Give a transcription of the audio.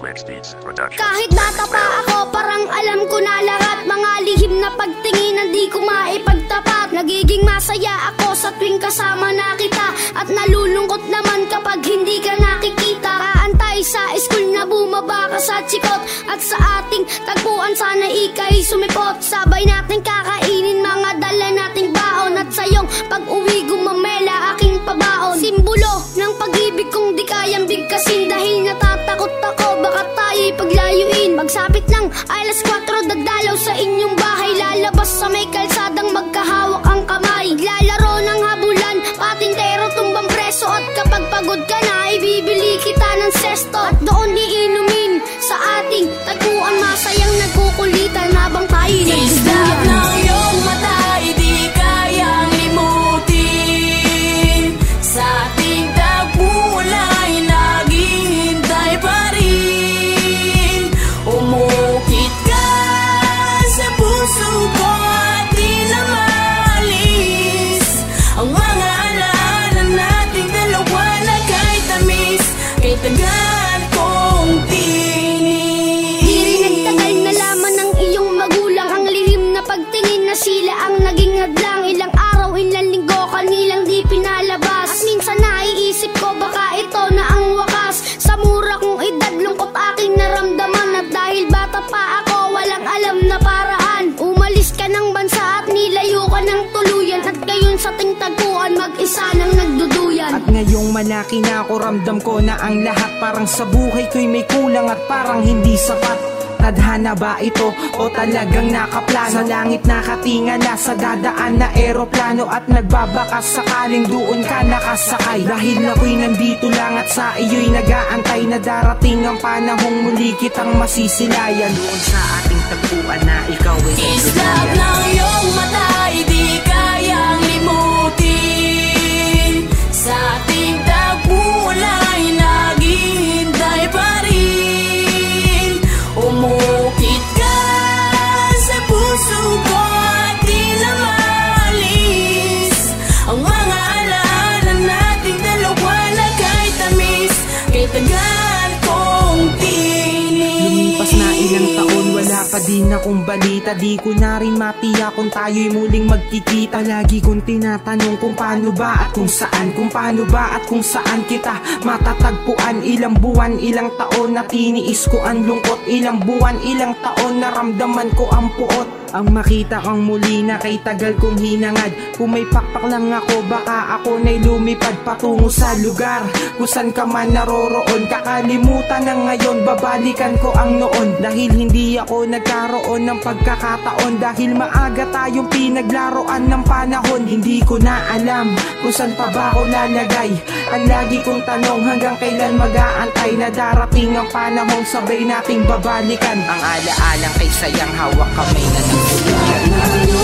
Beats Production. Kahit bata pa ako, parang alam ko na lahat. Mga lihim na pagtingin, di ko maipagtapat. Nagiging masaya ako sa tuwing kasama na kita. At nalulungkot naman kapag hindi ka nakikita. Kaantay sa school na bumaba ka sa chikot. At sa ating tagpuan sana ikay sumipot. Sabay natin kakainin alas 4 dadalaw sa inyong bahay. Lalabas sa may kalsadang magkahawak ang kamay. Lalaro ng habulan, patintero tumbang preso. At kapag pagod ka na, ibibili kita ng sesto. At doon iinumin sa ating tagpuan Masayang nagkukulitan habang tayo'y Isla At ngayong malaki na ako ramdam ko na ang lahat. Parang sa buhay ko'y may kulang at parang hindi sapat. Tadhana ba ito o talagang nakaplano? Sa langit nakatingala sa dadaan na eroplano. At nagbabakas sakaling doon ka nakasakay. Dahil ako'y nandito lang at sa iyo'y nagaantay Na darating ang panahong muli kitang masisilayan. Doon sa ating tagpuan na ikaw ay Islap ng iyong mata din akong balita Di ko na rin matiya kung tayo'y muling magkikita. Lagi kong tinatanong kung paano ba at kung saan Kung paano ba at kung saan kita matatagpuan. Ilang buwan, ilang taon na tiniis ko ang lungkot. Ilang buwan, ilang taon na ramdaman ko ang puot ang makita kang muli na kay tagal kong hinangad. Kung may pakpak lang ako baka ako na'y lumipad patungo sa lugar. Kung saan ka man naroroon Kakalimutan na ngayon. Babalikan ko ang noon. Dahil hindi ako nagkaroon ng pagkakataon. Dahil maaga tayong pinaglaruan ng panahon. Hindi ko na alam kung saan pa ba ako lalagay. Ang lagi kong tanong hanggang kailan mag-aantay Na darating ang panahong sabay nating babalikan. Ang alaalang kay sayang hawak kamay na It's not my